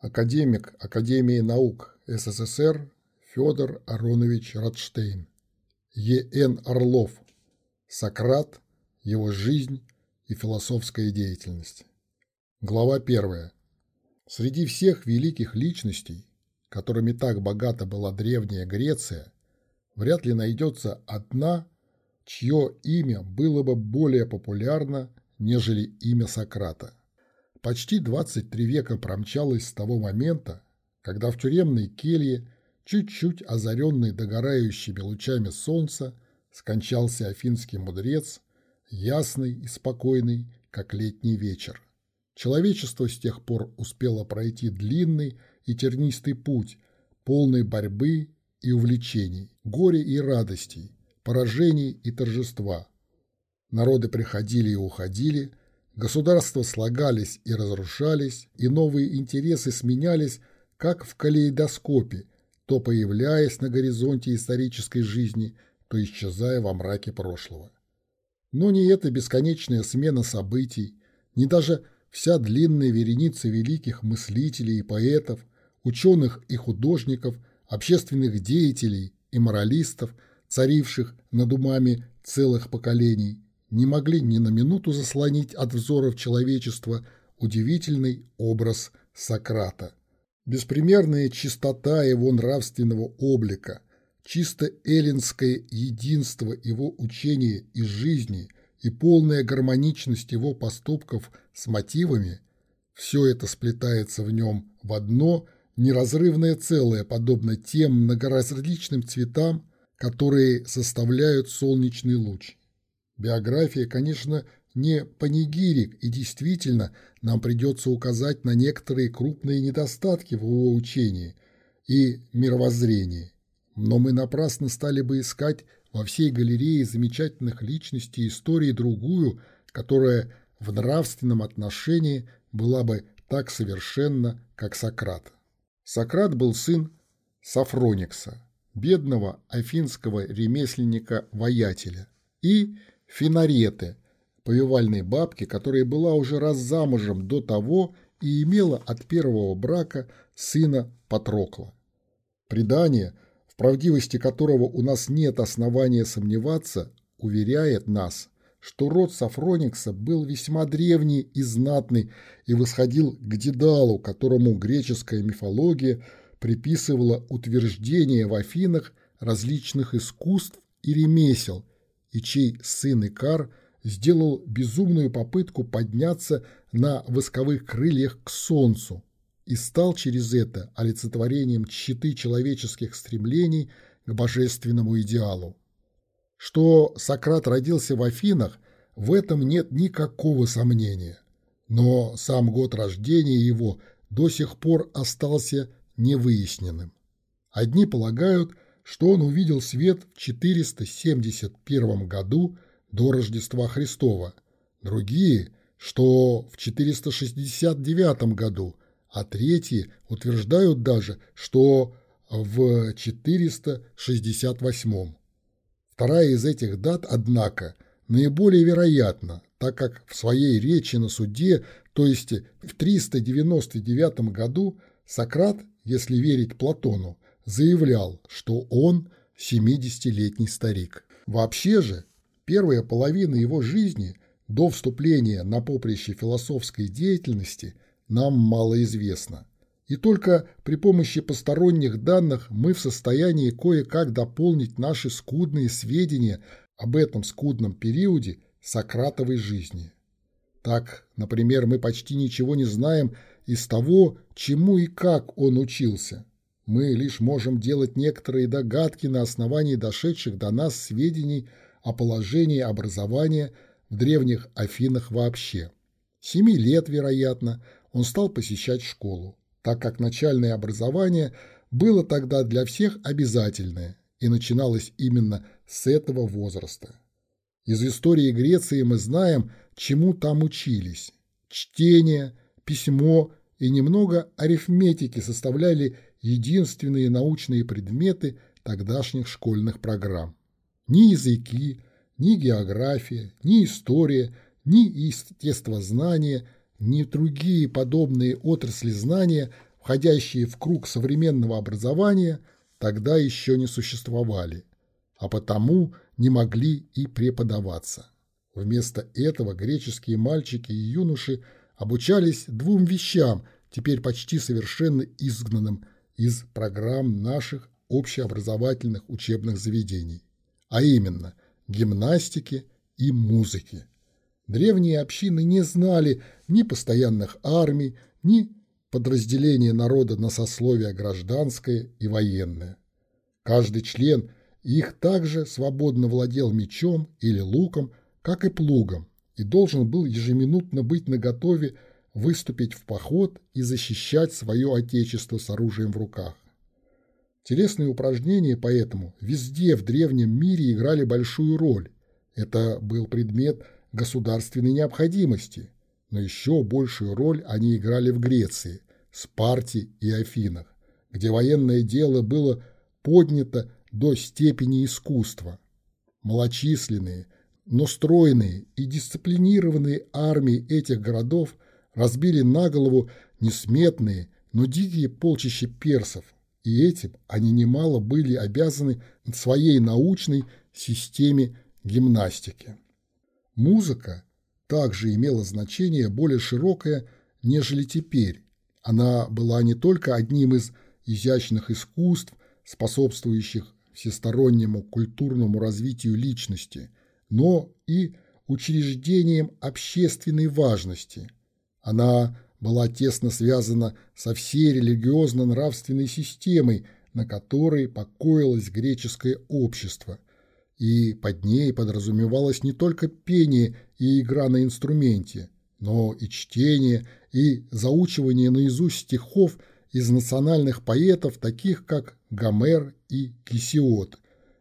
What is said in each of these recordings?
Академик Академии наук СССР Федор Аронович Радштейн. Е.Н. Орлов. Сократ. Его жизнь и философская деятельность. Глава 1. Среди всех великих личностей, которыми так богата была Древняя Греция, вряд ли найдется одна, чье имя было бы более популярно, нежели имя Сократа. Почти 23 века промчалось с того момента, когда в тюремной келье, чуть-чуть озаренный догорающими лучами солнца, скончался афинский мудрец, ясный и спокойный, как летний вечер. Человечество с тех пор успело пройти длинный и тернистый путь, полный борьбы и увлечений, горя и радостей, поражений и торжества. Народы приходили и уходили, государства слагались и разрушались, и новые интересы сменялись, как в калейдоскопе, то появляясь на горизонте исторической жизни, то исчезая во мраке прошлого. Но не эта бесконечная смена событий, не даже вся длинная вереница великих мыслителей и поэтов, ученых и художников, общественных деятелей и моралистов, царивших над умами целых поколений, не могли ни на минуту заслонить от взоров человечества удивительный образ Сократа. Беспримерная чистота его нравственного облика, чисто эллинское единство его учения и жизни и полная гармоничность его поступков с мотивами – все это сплетается в нем в одно неразрывное целое, подобно тем многоразличным цветам, которые составляют солнечный луч. Биография, конечно, не панигирик, и действительно нам придется указать на некоторые крупные недостатки в его учении и мировоззрении. Но мы напрасно стали бы искать во всей галерее замечательных личностей истории другую, которая в нравственном отношении была бы так совершенна, как Сократ. Сократ был сын Сафроникса, бедного афинского ремесленника-воятеля, и Финареты, повивальной бабки, которая была уже раз замужем до того и имела от первого брака сына Патрокла. Предание, в правдивости которого у нас нет основания сомневаться, уверяет нас, что род Сафроникса был весьма древний и знатный и восходил к Дедалу, которому греческая мифология приписывала утверждение в Афинах различных искусств и ремесел, и чей сын Икар сделал безумную попытку подняться на восковых крыльях к солнцу и стал через это олицетворением читы человеческих стремлений к божественному идеалу. Что Сократ родился в Афинах, в этом нет никакого сомнения. Но сам год рождения его до сих пор остался невыясненным. Одни полагают, что он увидел свет в 471 году до Рождества Христова, другие, что в 469 году, а третьи утверждают даже, что в 468. Вторая из этих дат, однако, наиболее вероятна, так как в своей речи на суде, то есть в 399 году, Сократ, если верить Платону, заявлял, что он 70-летний старик. Вообще же, первая половина его жизни до вступления на поприще философской деятельности нам мало известна. И только при помощи посторонних данных мы в состоянии кое-как дополнить наши скудные сведения об этом скудном периоде Сократовой жизни. Так, например, мы почти ничего не знаем из того, чему и как он учился. Мы лишь можем делать некоторые догадки на основании дошедших до нас сведений о положении образования в древних Афинах вообще. Семи лет, вероятно, он стал посещать школу, так как начальное образование было тогда для всех обязательное и начиналось именно с этого возраста. Из истории Греции мы знаем, чему там учились. Чтение, письмо и немного арифметики составляли единственные научные предметы тогдашних школьных программ. Ни языки, ни география, ни история, ни естествознание, ни другие подобные отрасли знания входящие в круг современного образования, тогда еще не существовали, а потому не могли и преподаваться. Вместо этого греческие мальчики и юноши обучались двум вещам, теперь почти совершенно изгнанным из программ наших общеобразовательных учебных заведений, а именно гимнастики и музыки. Древние общины не знали ни постоянных армий, ни подразделения народа на сословия гражданское и военное. Каждый член их также свободно владел мечом или луком, как и плугом, и должен был ежеминутно быть наготове выступить в поход и защищать свое отечество с оружием в руках. Телесные упражнения поэтому везде в древнем мире играли большую роль. Это был предмет государственной необходимости, но еще большую роль они играли в Греции, Спарте и Афинах, где военное дело было поднято до степени искусства. Малочисленные, но стройные и дисциплинированные армии этих городов разбили на голову несметные, но дикие полчища персов, и этим они немало были обязаны своей научной системе гимнастики. Музыка также имела значение более широкое, нежели теперь. Она была не только одним из изящных искусств, способствующих всестороннему культурному развитию личности, но и учреждением общественной важности. Она была тесно связана со всей религиозно-нравственной системой, на которой покоилось греческое общество, и под ней подразумевалось не только пение и игра на инструменте, но и чтение и заучивание наизусть стихов из национальных поэтов, таких как Гомер и Кисиот,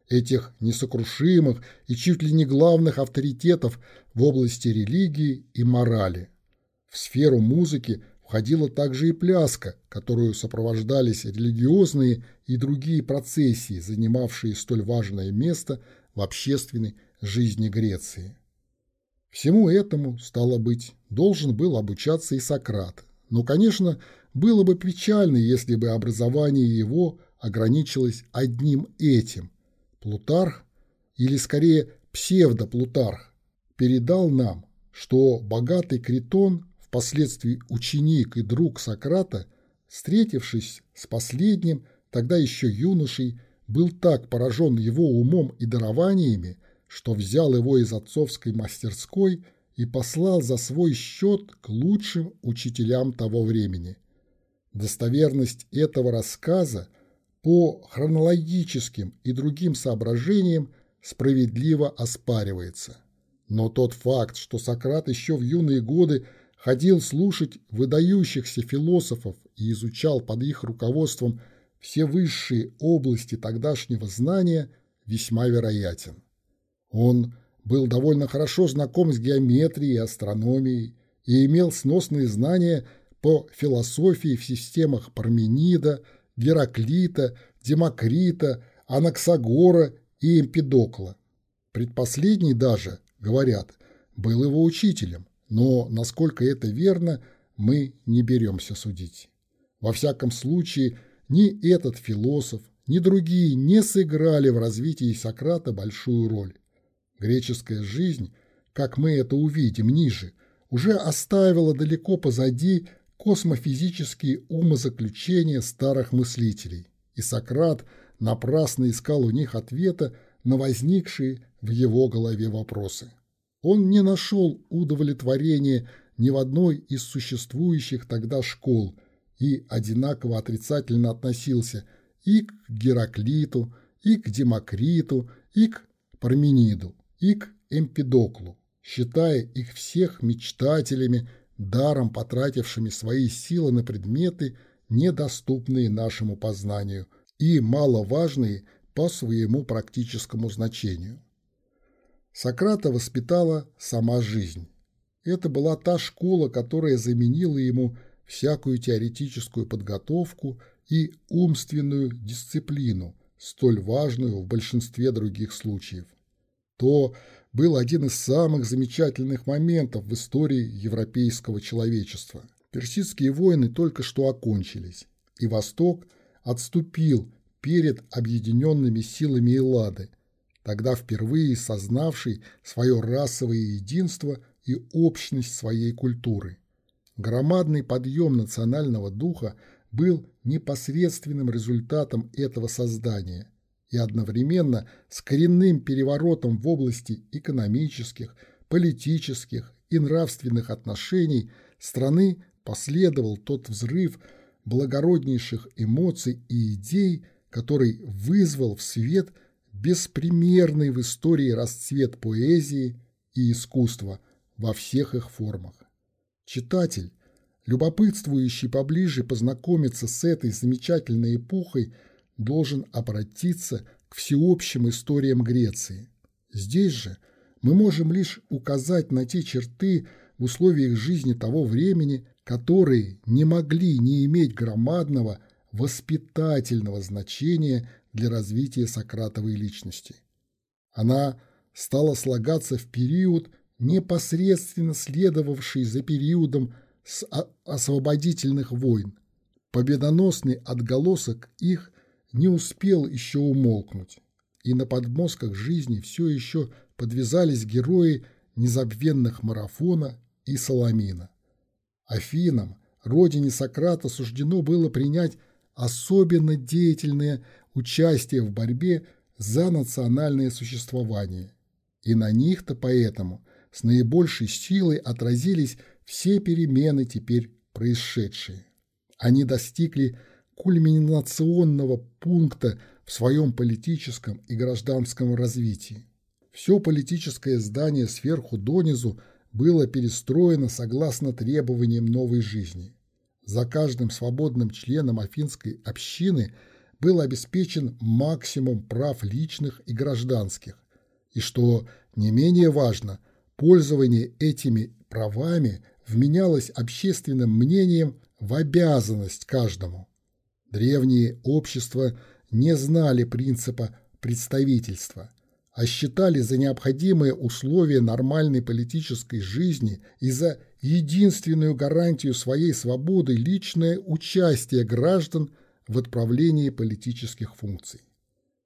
этих несокрушимых и чуть ли не главных авторитетов в области религии и морали. В сферу музыки входила также и пляска, которую сопровождались религиозные и другие процессии, занимавшие столь важное место в общественной жизни Греции. Всему этому, стало быть, должен был обучаться и Сократ. Но, конечно, было бы печально, если бы образование его ограничилось одним этим. Плутарх, или скорее псевдоплутарх, передал нам, что богатый Критон, впоследствии ученик и друг Сократа, встретившись с последним, тогда еще юношей, был так поражен его умом и дарованиями, что взял его из отцовской мастерской и послал за свой счет к лучшим учителям того времени. Достоверность этого рассказа по хронологическим и другим соображениям справедливо оспаривается. Но тот факт, что Сократ еще в юные годы ходил слушать выдающихся философов и изучал под их руководством все высшие области тогдашнего знания, весьма вероятен. Он был довольно хорошо знаком с геометрией и астрономией и имел сносные знания по философии в системах Парменида, Гераклита, Демокрита, Анаксагора и Эмпидокла. Предпоследний даже, говорят, был его учителем, но насколько это верно, мы не беремся судить. Во всяком случае, ни этот философ, ни другие не сыграли в развитии Сократа большую роль. Греческая жизнь, как мы это увидим ниже, уже оставила далеко позади космофизические умозаключения старых мыслителей, и Сократ напрасно искал у них ответа на возникшие в его голове вопросы. Он не нашел удовлетворения ни в одной из существующих тогда школ и одинаково отрицательно относился и к Гераклиту, и к Демокриту, и к Пармениду и к Эмпидоклу, считая их всех мечтателями, даром потратившими свои силы на предметы, недоступные нашему познанию и маловажные по своему практическому значению. Сократа воспитала сама жизнь. Это была та школа, которая заменила ему всякую теоретическую подготовку и умственную дисциплину, столь важную в большинстве других случаев то был один из самых замечательных моментов в истории европейского человечества. Персидские войны только что окончились, и Восток отступил перед объединенными силами Эллады, тогда впервые сознавший свое расовое единство и общность своей культуры. Громадный подъем национального духа был непосредственным результатом этого создания и одновременно с коренным переворотом в области экономических, политических и нравственных отношений страны последовал тот взрыв благороднейших эмоций и идей, который вызвал в свет беспримерный в истории расцвет поэзии и искусства во всех их формах. Читатель, любопытствующий поближе познакомиться с этой замечательной эпохой, должен обратиться к всеобщим историям Греции. Здесь же мы можем лишь указать на те черты в условиях жизни того времени, которые не могли не иметь громадного воспитательного значения для развития Сократовой личности. Она стала слагаться в период, непосредственно следовавший за периодом с освободительных войн. Победоносный отголосок их не успел еще умолкнуть, и на подмозгах жизни все еще подвязались герои незабвенных марафона и Соломина. Афинам, родине Сократа, суждено было принять особенно деятельное участие в борьбе за национальное существование. И на них-то поэтому с наибольшей силой отразились все перемены теперь происшедшие. Они достигли кульминационного пункта в своем политическом и гражданском развитии. Все политическое здание сверху донизу было перестроено согласно требованиям новой жизни. За каждым свободным членом афинской общины был обеспечен максимум прав личных и гражданских, и, что не менее важно, пользование этими правами вменялось общественным мнением в обязанность каждому. Древние общества не знали принципа представительства, а считали за необходимые условия нормальной политической жизни и за единственную гарантию своей свободы личное участие граждан в отправлении политических функций.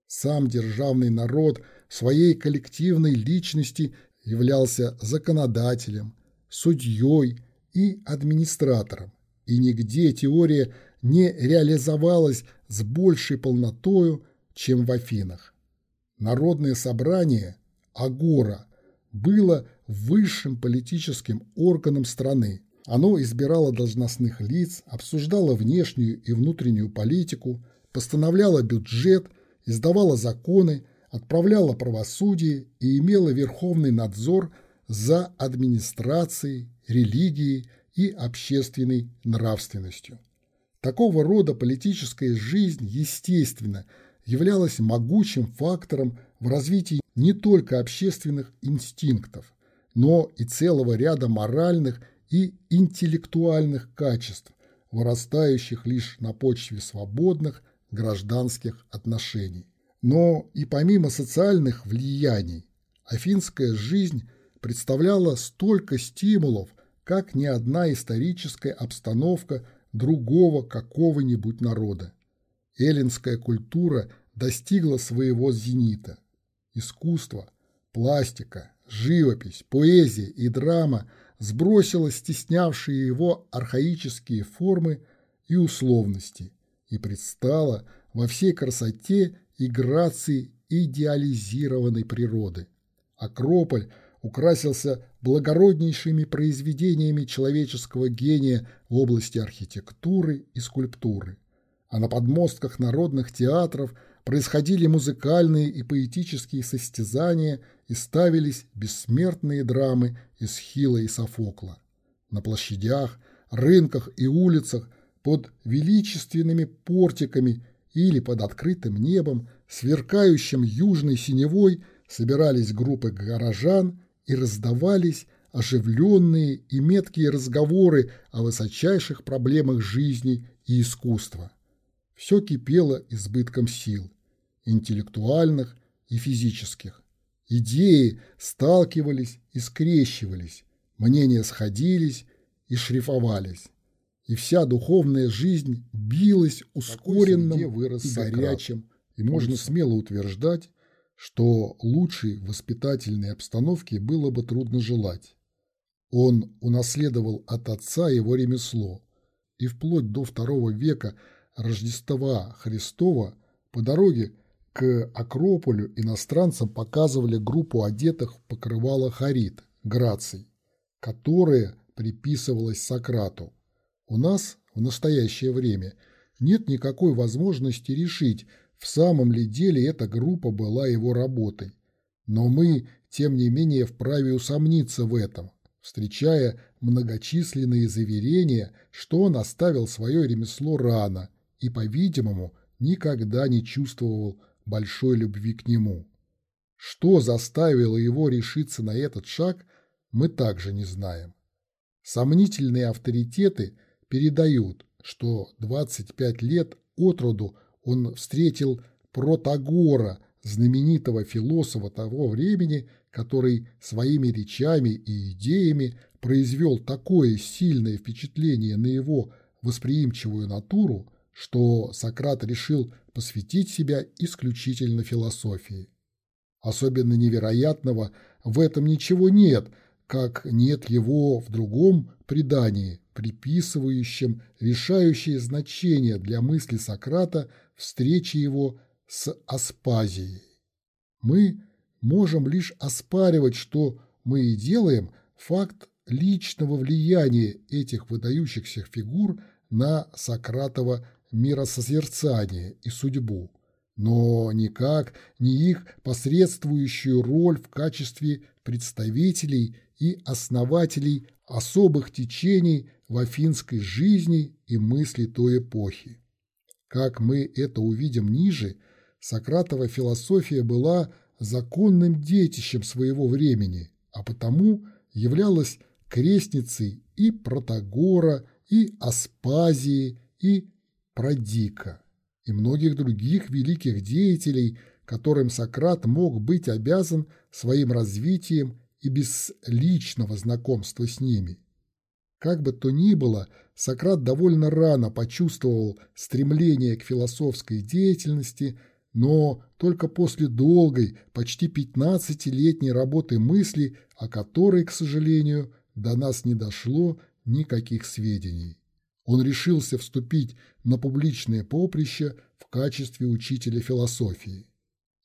Сам державный народ своей коллективной личности являлся законодателем, судьей и администратором, и нигде теория не реализовалась с большей полнотою, чем в Афинах. Народное собрание, Агора, было высшим политическим органом страны. Оно избирало должностных лиц, обсуждало внешнюю и внутреннюю политику, постановляло бюджет, издавало законы, отправляло правосудие и имело верховный надзор за администрацией, религией и общественной нравственностью. Такого рода политическая жизнь, естественно, являлась могучим фактором в развитии не только общественных инстинктов, но и целого ряда моральных и интеллектуальных качеств, вырастающих лишь на почве свободных гражданских отношений. Но и помимо социальных влияний, афинская жизнь представляла столько стимулов, как ни одна историческая обстановка другого какого-нибудь народа. Эллинская культура достигла своего зенита. Искусство, пластика, живопись, поэзия и драма сбросила стеснявшие его архаические формы и условности и предстала во всей красоте и грации идеализированной природы. Акрополь украсился благороднейшими произведениями человеческого гения в области архитектуры и скульптуры, а на подмостках народных театров – происходили музыкальные и поэтические состязания и ставились бессмертные драмы из Хила и Софокла. На площадях, рынках и улицах под величественными портиками или под открытым небом, сверкающим южной синевой, собирались группы горожан и раздавались оживленные и меткие разговоры о высочайших проблемах жизни и искусства. Все кипело избытком сил, интеллектуальных и физических. Идеи сталкивались и скрещивались, мнения сходились и шлифовались. и вся духовная жизнь билась ускоренным вырос и горячим, и можно смело утверждать, что лучшей воспитательной обстановки было бы трудно желать. Он унаследовал от отца его ремесло, и вплоть до второго века Рождества Христова по дороге к Акрополю иностранцам показывали группу одетых в покрывало Харит, Граций, которая приписывалась Сократу. У нас в настоящее время нет никакой возможности решить, в самом ли деле эта группа была его работой. Но мы, тем не менее, вправе усомниться в этом, встречая многочисленные заверения, что он оставил свое ремесло рано и, по-видимому, никогда не чувствовал большой любви к нему. Что заставило его решиться на этот шаг, мы также не знаем. Сомнительные авторитеты передают, что 25 лет от роду он встретил Протагора, знаменитого философа того времени, который своими речами и идеями произвел такое сильное впечатление на его восприимчивую натуру, что Сократ решил посвятить себя исключительно философии. Особенно невероятного в этом ничего нет, как нет его в другом предании, приписывающем решающее значение для мысли Сократа встречи его с Аспазией. Мы можем лишь оспаривать, что мы и делаем, факт личного влияния этих выдающихся фигур на Сократова миросозерцание и судьбу, но никак не их посредствующую роль в качестве представителей и основателей особых течений в афинской жизни и мысли той эпохи. Как мы это увидим ниже, Сократова философия была законным детищем своего времени, а потому являлась крестницей и Протагора, и Аспазии, и Продика и многих других великих деятелей, которым Сократ мог быть обязан своим развитием и без личного знакомства с ними. Как бы то ни было, Сократ довольно рано почувствовал стремление к философской деятельности, но только после долгой, почти 15-летней работы мысли, о которой, к сожалению, до нас не дошло никаких сведений. Он решился вступить на публичное поприще в качестве учителя философии.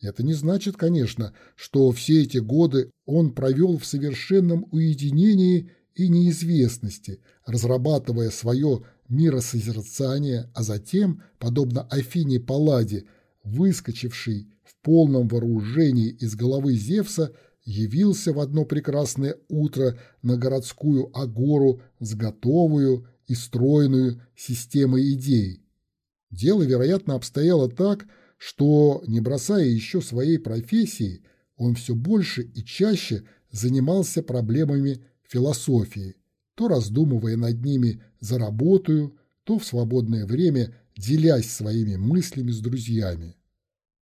Это не значит, конечно, что все эти годы он провел в совершенном уединении и неизвестности, разрабатывая свое миросозерцание, а затем, подобно Афине Палладе, выскочивший в полном вооружении из головы Зевса, явился в одно прекрасное утро на городскую агору с готовую и стройную системой идей. Дело, вероятно, обстояло так, что, не бросая еще своей профессии, он все больше и чаще занимался проблемами философии, то раздумывая над ними за работаю, то в свободное время делясь своими мыслями с друзьями.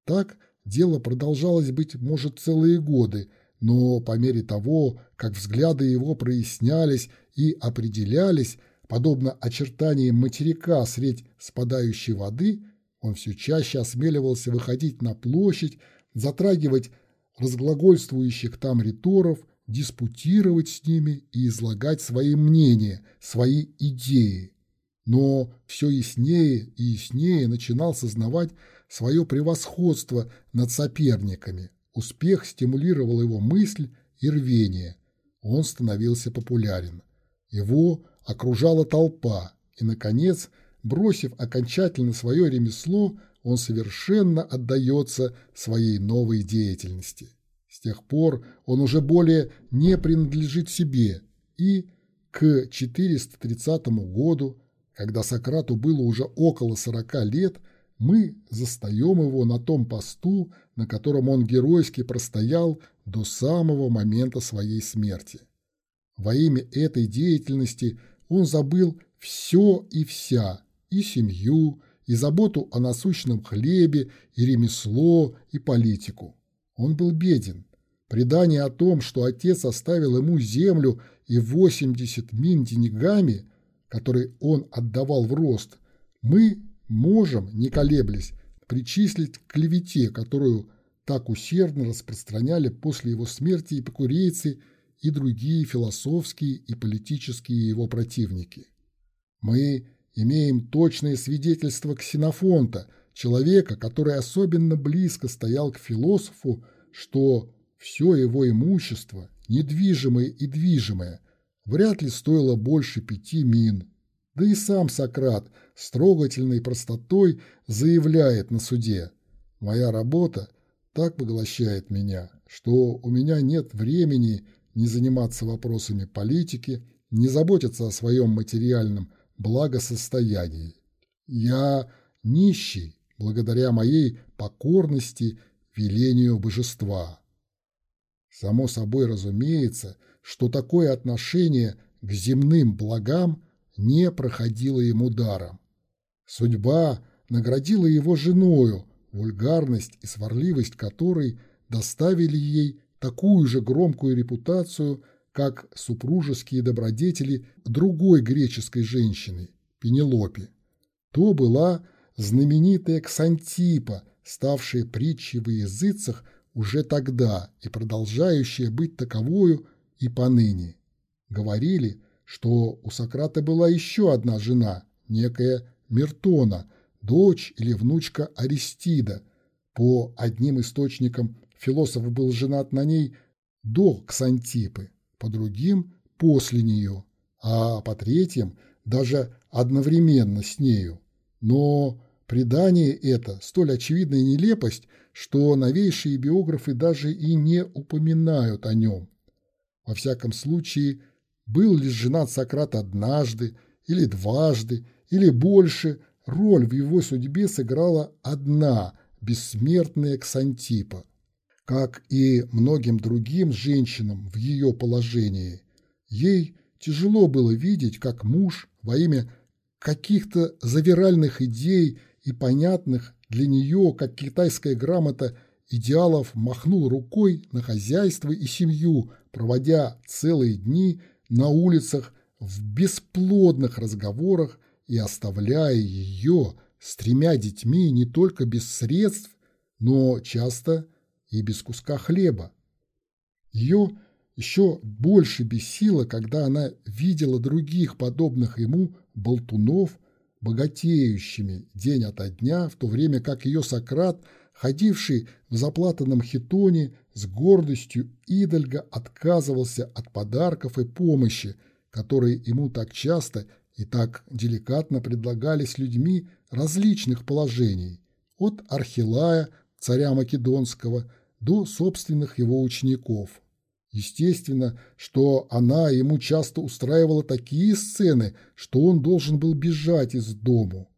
Так дело продолжалось, быть может, целые годы, но по мере того, как взгляды его прояснялись и определялись, Подобно очертаниям материка средь спадающей воды, он все чаще осмеливался выходить на площадь, затрагивать разглагольствующих там риторов, диспутировать с ними и излагать свои мнения, свои идеи. Но все яснее и яснее начинал сознавать свое превосходство над соперниками. Успех стимулировал его мысль и рвение. Он становился популярен. Его окружала толпа, и, наконец, бросив окончательно свое ремесло, он совершенно отдается своей новой деятельности. С тех пор он уже более не принадлежит себе, и к 430 году, когда Сократу было уже около 40 лет, мы застаем его на том посту, на котором он геройски простоял до самого момента своей смерти. Во имя этой деятельности он забыл все и вся, и семью, и заботу о насущном хлебе, и ремесло, и политику. Он был беден. Предание о том, что отец оставил ему землю и 80 мин деньгами, который он отдавал в рост, мы можем, не колеблясь, причислить к клевете, которую так усердно распространяли после его смерти эпикурейцы и другие философские и политические его противники. Мы имеем точное свидетельство Ксенофонта, человека, который особенно близко стоял к философу, что все его имущество, недвижимое и движимое, вряд ли стоило больше пяти мин. Да и сам Сократ с трогательной простотой заявляет на суде «Моя работа так поглощает меня, что у меня нет времени не заниматься вопросами политики, не заботиться о своем материальном благосостоянии. Я нищий благодаря моей покорности велению божества. Само собой разумеется, что такое отношение к земным благам не проходило ему даром. Судьба наградила его женою, вульгарность и сварливость которой доставили ей такую же громкую репутацию, как супружеские добродетели другой греческой женщины, Пенелопе. То была знаменитая Ксантипа, ставшая притчей во языцах уже тогда и продолжающая быть таковою и поныне. Говорили, что у Сократа была еще одна жена, некая Мертона, дочь или внучка Аристида. По одним источникам философ был женат на ней до Ксантипы, по другим – после нее, а по третьим – даже одновременно с нею. Но предание это – столь очевидная нелепость, что новейшие биографы даже и не упоминают о нем. Во всяком случае, был ли женат Сократ однажды или дважды или больше, роль в его судьбе сыграла одна бессмертная Ксантипа. Как и многим другим женщинам в ее положении, ей тяжело было видеть, как муж во имя каких-то завиральных идей и понятных для нее, как китайская грамота, идеалов махнул рукой на хозяйство и семью, проводя целые дни на улицах в бесплодных разговорах и оставляя ее с тремя детьми не только без средств, но часто и без куска хлеба. Ее еще больше бесило, когда она видела других подобных ему болтунов, богатеющими день ото дня, в то время как ее Сократ, ходивший в заплатанном хитоне, с гордостью идольга отказывался от подарков и помощи, которые ему так часто и так деликатно предлагались людьми различных положений, от Архилая, царя Македонского, до собственных его учеников. Естественно, что она ему часто устраивала такие сцены, что он должен был бежать из дому,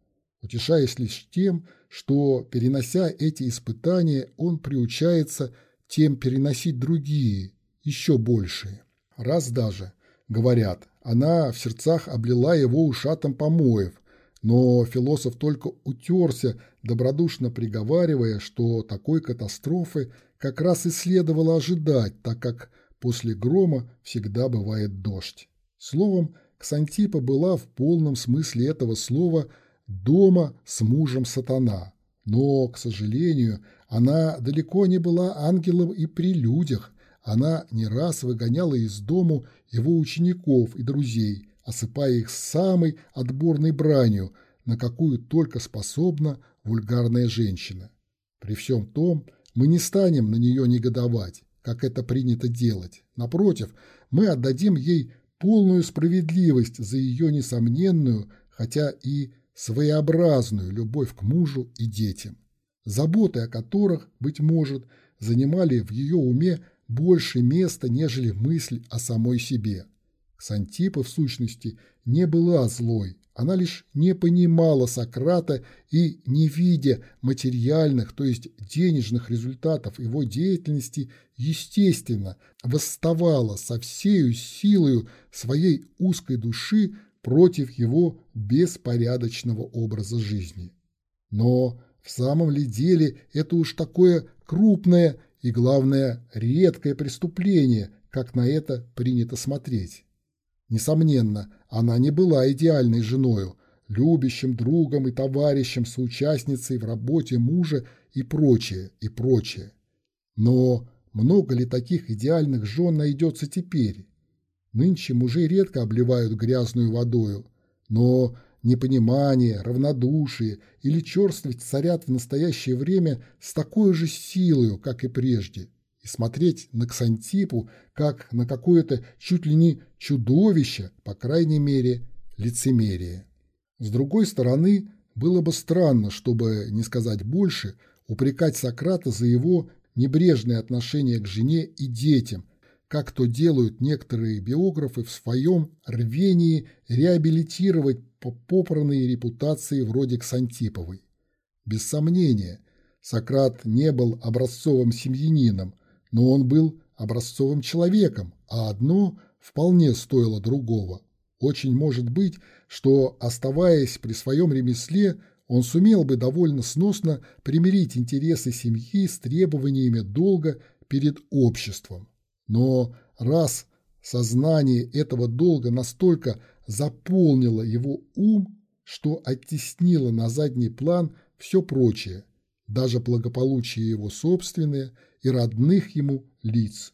утешаясь лишь тем, что, перенося эти испытания, он приучается тем переносить другие, еще большие. Раз даже, говорят, она в сердцах облила его ушатом помоев, но философ только утерся, добродушно приговаривая, что такой катастрофы как раз и следовало ожидать, так как после грома всегда бывает дождь. Словом, Ксантипа была в полном смысле этого слова дома с мужем сатана. Но, к сожалению, она далеко не была ангелом и при людях. Она не раз выгоняла из дому его учеников и друзей, осыпая их самой отборной бранью, на какую только способна вульгарная женщина. При всем том, мы не станем на нее негодовать, как это принято делать. Напротив, мы отдадим ей полную справедливость за ее несомненную, хотя и своеобразную любовь к мужу и детям, заботы о которых, быть может, занимали в ее уме больше места, нежели мысль о самой себе. Сантипа, в сущности, не была злой, она лишь не понимала Сократа и, не видя материальных, то есть денежных результатов его деятельности, естественно, восставала со всею силою своей узкой души против его беспорядочного образа жизни. Но в самом ли деле это уж такое крупное и, главное, редкое преступление, как на это принято смотреть? Несомненно, она не была идеальной женою, любящим другом и товарищем, соучастницей в работе мужа и прочее, и прочее. Но много ли таких идеальных жен найдется теперь? Нынче мужей редко обливают грязную водою, но непонимание, равнодушие или черствость царят в настоящее время с такой же силой, как и прежде. И смотреть на Ксантипу, как на какое-то чуть ли не чудовище, по крайней мере, лицемерие. С другой стороны, было бы странно, чтобы не сказать больше, упрекать Сократа за его небрежное отношение к жене и детям, как то делают некоторые биографы в своем рвении реабилитировать попранные репутации вроде Ксантиповой. Без сомнения, Сократ не был образцовым семьянином, но он был образцовым человеком, а одно вполне стоило другого. Очень может быть, что, оставаясь при своем ремесле, он сумел бы довольно сносно примирить интересы семьи с требованиями долга перед обществом. Но раз сознание этого долга настолько заполнило его ум, что оттеснило на задний план все прочее, даже благополучие его собственное и родных ему лиц,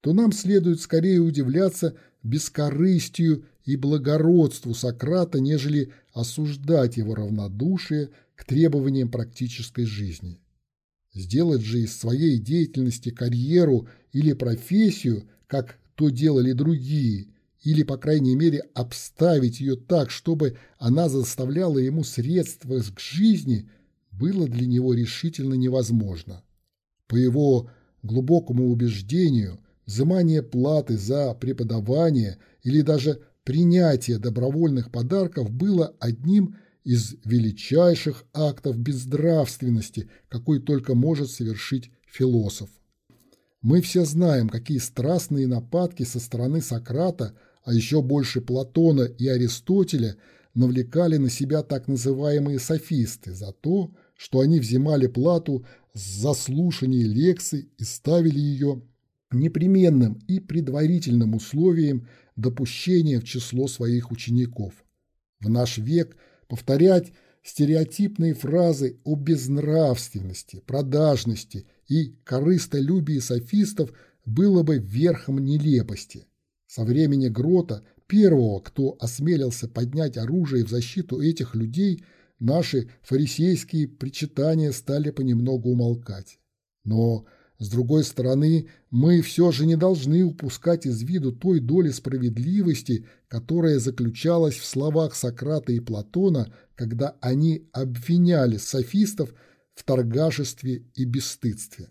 то нам следует скорее удивляться бескорыстию и благородству Сократа, нежели осуждать его равнодушие к требованиям практической жизни. Сделать же из своей деятельности карьеру или профессию, как то делали другие, или, по крайней мере, обставить ее так, чтобы она заставляла ему средства к жизни, было для него решительно невозможно. По его глубокому убеждению, взимание платы за преподавание или даже принятие добровольных подарков было одним из величайших актов безнравственности, какой только может совершить философ. Мы все знаем, какие страстные нападки со стороны Сократа, а еще больше Платона и Аристотеля навлекали на себя так называемые софисты за то, что они взимали плату за слушание лекций и ставили ее непременным и предварительным условием допущения в число своих учеников. В наш век – повторять стереотипные фразы о безнравственности, продажности и корыстолюбии софистов было бы верхом нелепости. Со времени Грота, первого, кто осмелился поднять оружие в защиту этих людей, наши фарисейские причитания стали понемногу умолкать. Но с другой стороны, мы все же не должны упускать из виду той доли справедливости, которая заключалась в словах Сократа и Платона, когда они обвиняли софистов в торгашестве и бесстыдстве.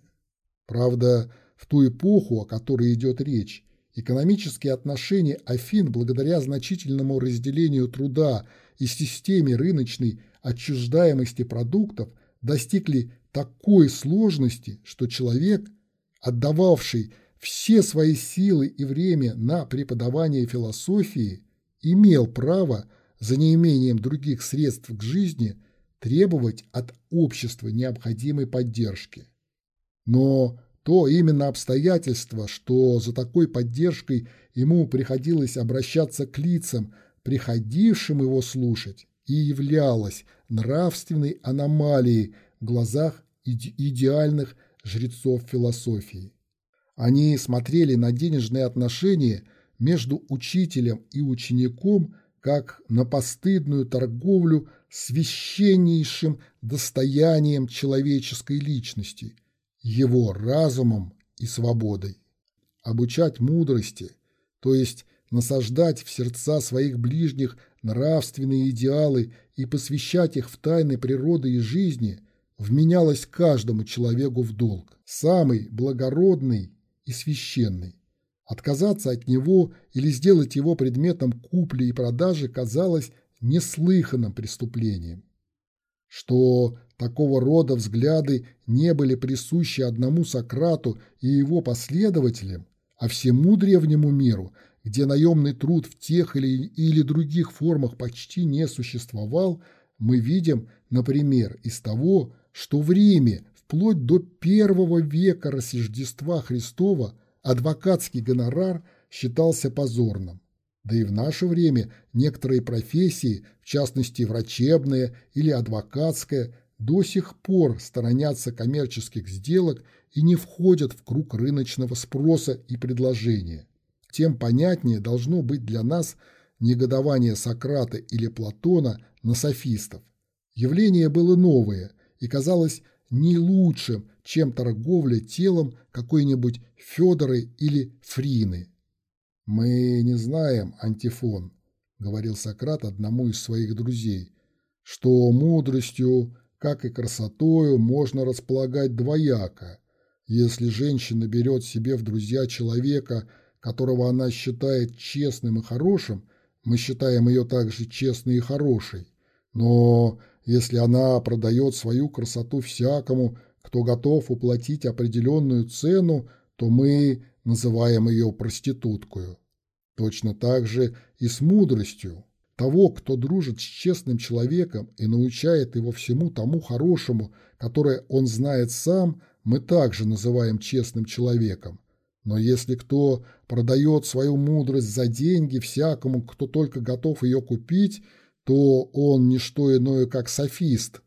Правда, в ту эпоху, о которой идет речь, экономические отношения Афин благодаря значительному разделению труда и системе рыночной отчуждаемости продуктов достигли такой сложности, что человек, отдававший все свои силы и время на преподавание философии, имел право, за неимением других средств к жизни, требовать от общества необходимой поддержки. Но то именно обстоятельство, что за такой поддержкой ему приходилось обращаться к лицам, приходившим его слушать, и являлось нравственной аномалией в глазах иде идеальных жрецов философии. Они смотрели на денежные отношения между учителем и учеником как на постыдную торговлю священнейшим достоянием человеческой личности, его разумом и свободой. Обучать мудрости, то есть насаждать в сердца своих ближних нравственные идеалы и посвящать их в тайны природы и жизни, вменялось каждому человеку в долг, самый благородный и священный. Отказаться от него или сделать его предметом купли и продажи казалось неслыханным преступлением. Что такого рода взгляды не были присущи одному Сократу и его последователям, а всему древнему миру, где наемный труд в тех или, или других формах почти не существовал, мы видим, например, из того, что в Риме вплоть до первого века Рождества Христова адвокатский гонорар считался позорным. Да и в наше время некоторые профессии, в частности врачебная или адвокатская, до сих пор сторонятся коммерческих сделок и не входят в круг рыночного спроса и предложения. Тем понятнее должно быть для нас негодование Сократа или Платона на софистов. Явление было новое и казалось не лучшим, чем торговля телом какой-нибудь Федоры или Фрины. «Мы не знаем, Антифон», — говорил Сократ одному из своих друзей, «что мудростью, как и красотою, можно располагать двояко. Если женщина берет себе в друзья человека, которого она считает честным и хорошим, мы считаем ее также честной и хорошей. Но если она продает свою красоту всякому, кто готов уплатить определенную цену, то мы называем ее проституткою. Точно так же и с мудростью. Того, кто дружит с честным человеком и научает его всему тому хорошему, которое он знает сам, мы также называем честным человеком. Но если кто продает свою мудрость за деньги всякому, кто только готов ее купить, то он не что иное, как софист,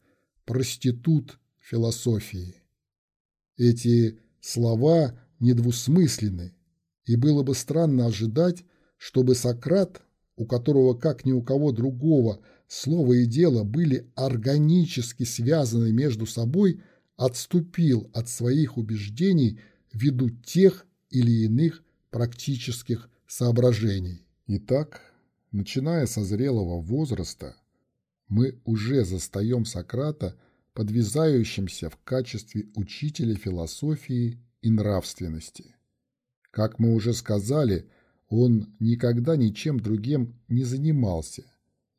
проститут философии. Эти слова недвусмысленны, и было бы странно ожидать, чтобы Сократ, у которого как ни у кого другого слово и дело были органически связаны между собой, отступил от своих убеждений ввиду тех или иных практических соображений. Итак, начиная со зрелого возраста, мы уже застаем Сократа подвязающимся в качестве учителя философии и нравственности. Как мы уже сказали, он никогда ничем другим не занимался,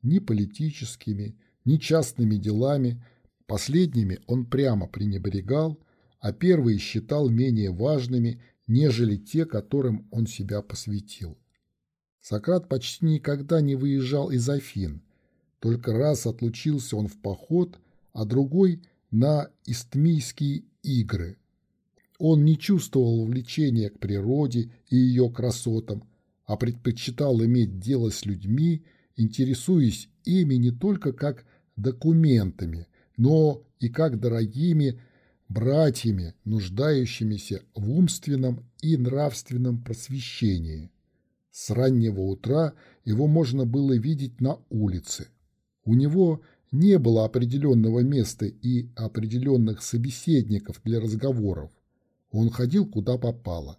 ни политическими, ни частными делами, последними он прямо пренебрегал, а первые считал менее важными, нежели те, которым он себя посвятил. Сократ почти никогда не выезжал из Афин, только раз отлучился он в поход, а другой – на Истмийские игры. Он не чувствовал влечения к природе и ее красотам, а предпочитал иметь дело с людьми, интересуясь ими не только как документами, но и как дорогими братьями, нуждающимися в умственном и нравственном просвещении. С раннего утра его можно было видеть на улице. У него не было определенного места и определенных собеседников для разговоров. Он ходил куда попало.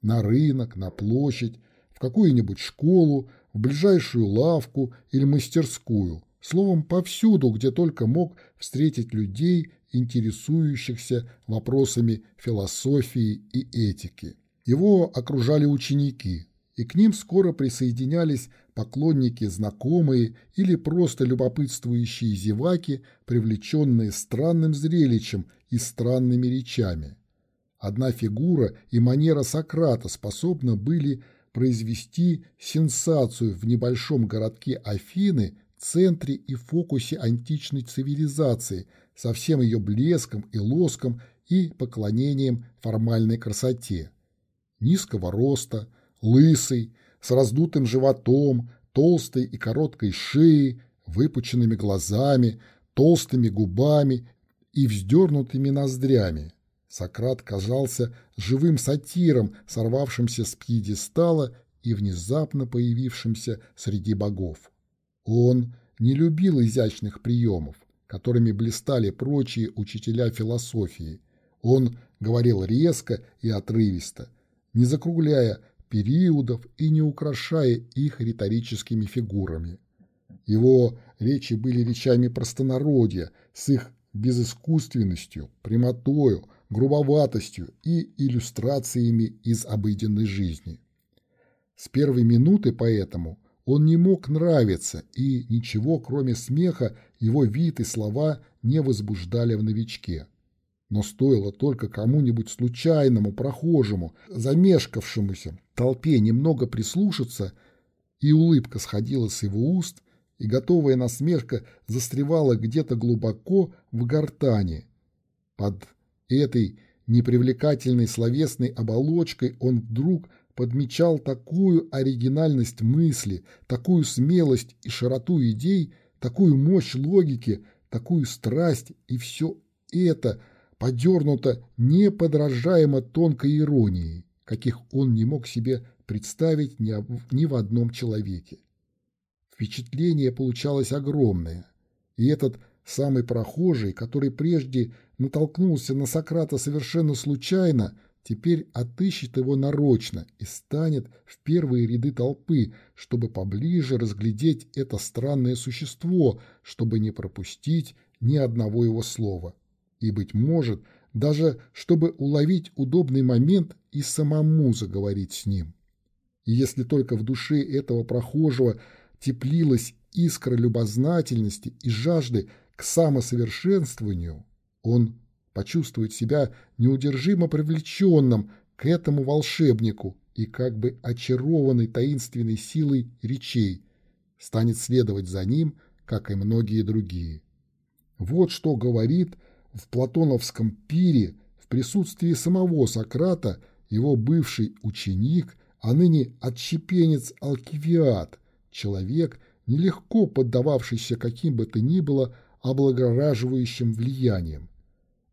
На рынок, на площадь, какую-нибудь школу, в ближайшую лавку или мастерскую, словом, повсюду, где только мог встретить людей, интересующихся вопросами философии и этики. Его окружали ученики, и к ним скоро присоединялись поклонники знакомые или просто любопытствующие зеваки, привлеченные странным зрелищем и странными речами. Одна фигура и манера Сократа способны были произвести сенсацию в небольшом городке Афины, центре и фокусе античной цивилизации, со всем ее блеском и лоском и поклонением формальной красоте. Низкого роста, лысый, с раздутым животом, толстой и короткой шеей, выпученными глазами, толстыми губами и вздернутыми ноздрями. Сократ казался живым сатиром, сорвавшимся с пьедестала и внезапно появившимся среди богов. Он не любил изящных приемов, которыми блистали прочие учителя философии. Он говорил резко и отрывисто, не закругляя периодов и не украшая их риторическими фигурами. Его речи были речами простонародья с их безыскусственностью, прямотою, грубоватостью и иллюстрациями из обыденной жизни. С первой минуты поэтому он не мог нравиться, и ничего, кроме смеха, его вид и слова не возбуждали в новичке. Но стоило только кому-нибудь случайному, прохожему, замешкавшемуся толпе немного прислушаться, и улыбка сходила с его уст, и готовая насмешка застревала где-то глубоко в гортани. Под этой непривлекательной словесной оболочкой он вдруг подмечал такую оригинальность мысли, такую смелость и широту идей, такую мощь логики, такую страсть, и все это подернуто неподражаемо тонкой иронией, каких он не мог себе представить ни, в одном человеке. Впечатление получалось огромное, и этот самый прохожий, который прежде натолкнулся на Сократа совершенно случайно, теперь отыщет его нарочно и станет в первые ряды толпы, чтобы поближе разглядеть это странное существо, чтобы не пропустить ни одного его слова. И, быть может, даже чтобы уловить удобный момент и самому заговорить с ним. И если только в душе этого прохожего теплилась искра любознательности и жажды к самосовершенствованию, он почувствует себя неудержимо привлеченным к этому волшебнику и как бы очарованный таинственной силой речей, станет следовать за ним, как и многие другие. Вот что говорит в платоновском пире в присутствии самого Сократа его бывший ученик, а ныне отщепенец Алкивиад, человек, нелегко поддававшийся каким бы то ни было облагораживающим влиянием.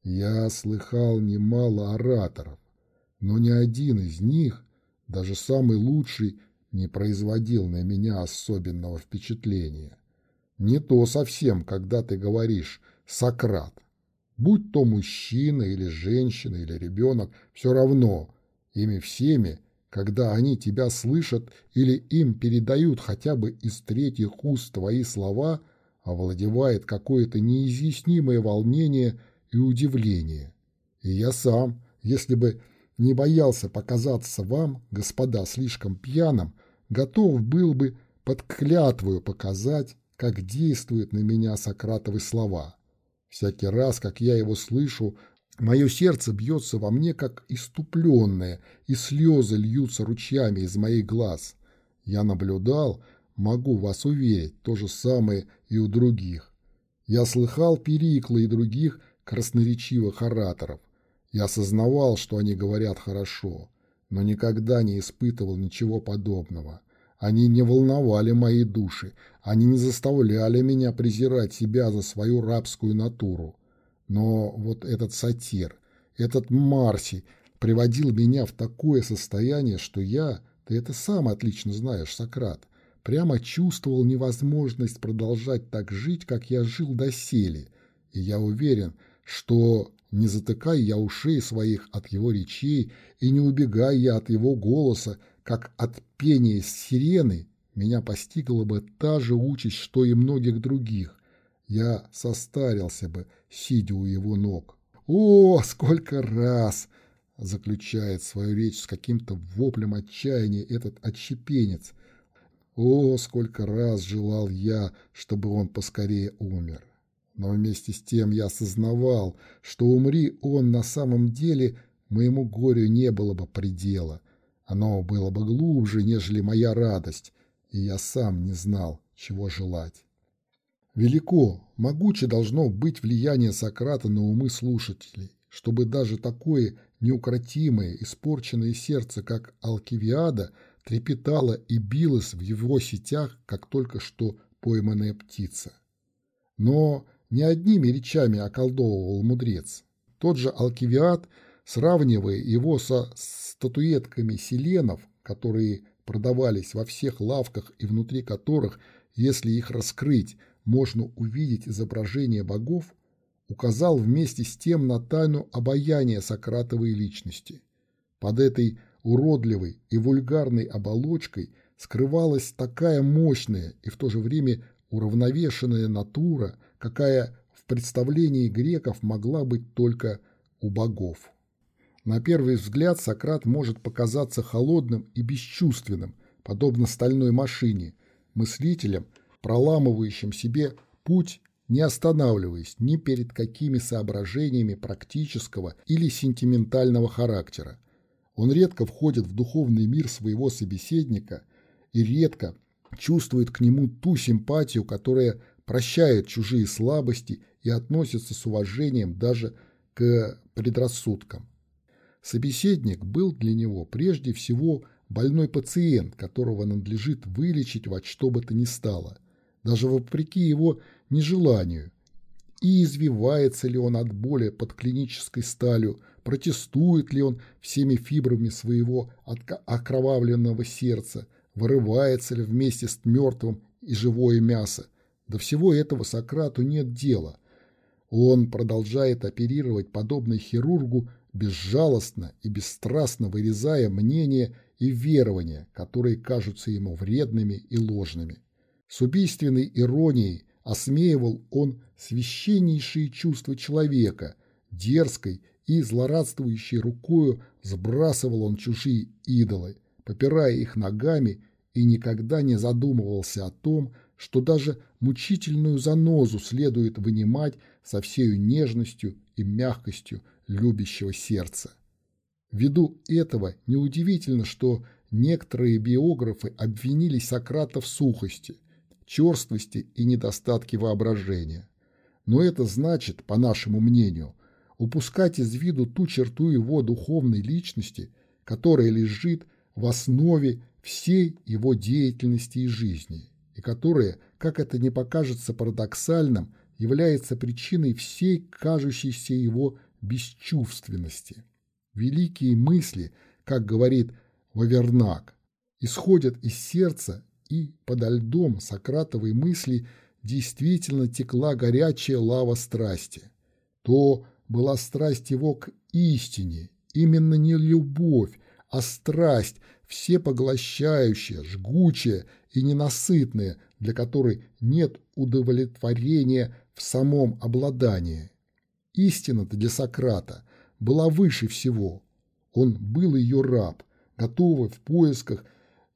Я слыхал немало ораторов, но ни один из них, даже самый лучший, не производил на меня особенного впечатления. Не то совсем, когда ты говоришь «Сократ». Будь то мужчина или женщина или ребенок, все равно, ими всеми, когда они тебя слышат или им передают хотя бы из третьих уст твои слова, овладевает какое-то неизъяснимое волнение – и удивление. И я сам, если бы не боялся показаться вам, господа, слишком пьяным, готов был бы под клятвою показать, как действуют на меня Сократовы слова. Всякий раз, как я его слышу, мое сердце бьется во мне, как иступленное, и слезы льются ручьями из моих глаз. Я наблюдал, могу вас уверить, то же самое и у других. Я слыхал Перикла и других красноречивых ораторов. Я осознавал, что они говорят хорошо, но никогда не испытывал ничего подобного. Они не волновали мои души, они не заставляли меня презирать себя за свою рабскую натуру. Но вот этот сатир, этот Марси приводил меня в такое состояние, что я, ты это сам отлично знаешь, Сократ, прямо чувствовал невозможность продолжать так жить, как я жил доселе, и я уверен, что не затыкая я ушей своих от его речей и не убегая я от его голоса, как от пения сирены, меня постигла бы та же участь, что и многих других. Я состарился бы, сидя у его ног. «О, сколько раз!» — заключает свою речь с каким-то воплем отчаяния этот отщепенец. «О, сколько раз желал я, чтобы он поскорее умер!» Но вместе с тем я осознавал, что умри он на самом деле, моему горю не было бы предела. Оно было бы глубже, нежели моя радость, и я сам не знал, чего желать. Велико, могуче должно быть влияние Сократа на умы слушателей, чтобы даже такое неукротимое, испорченное сердце, как Алкивиада, трепетало и билось в его сетях, как только что пойманная птица. Но не одними речами околдовывал мудрец. Тот же Алкивиад, сравнивая его со статуэтками селенов, которые продавались во всех лавках и внутри которых, если их раскрыть, можно увидеть изображение богов, указал вместе с тем на тайну обаяния Сократовой личности. Под этой уродливой и вульгарной оболочкой скрывалась такая мощная и в то же время уравновешенная натура, какая в представлении греков могла быть только у богов. На первый взгляд Сократ может показаться холодным и бесчувственным, подобно стальной машине, мыслителем, проламывающим себе путь, не останавливаясь ни перед какими соображениями практического или сентиментального характера. Он редко входит в духовный мир своего собеседника и редко чувствует к нему ту симпатию, которая прощает чужие слабости и относится с уважением даже к предрассудкам. Собеседник был для него прежде всего больной пациент, которого надлежит вылечить во что бы то ни стало, даже вопреки его нежеланию. И извивается ли он от боли под клинической сталью, протестует ли он всеми фибрами своего окровавленного сердца, вырывается ли вместе с мертвым и живое мясо. До всего этого Сократу нет дела. Он продолжает оперировать подобно хирургу безжалостно и бесстрастно вырезая мнения и верования, которые кажутся ему вредными и ложными. С убийственной иронией осмеивал он священнейшие чувства человека, дерзкой и злорадствующей рукою сбрасывал он чужие идолы, попирая их ногами и никогда не задумывался о том, что даже мучительную занозу следует вынимать со всею нежностью и мягкостью любящего сердца. Ввиду этого неудивительно, что некоторые биографы обвинили Сократа в сухости, черствости и недостатке воображения. Но это значит, по нашему мнению, упускать из виду ту черту его духовной личности, которая лежит в основе всей его деятельности и жизни, и которая, как это не покажется парадоксальным, является причиной всей кажущейся его бесчувственности. Великие мысли, как говорит Вавернак, исходят из сердца, и подо льдом Сократовой мысли действительно текла горячая лава страсти. То была страсть его к истине, именно не любовь, а страсть, всепоглощающая, жгучая и ненасытная, для которой нет удовлетворения в самом обладании. Истина-то для Сократа была выше всего. Он был ее раб, готовый в поисках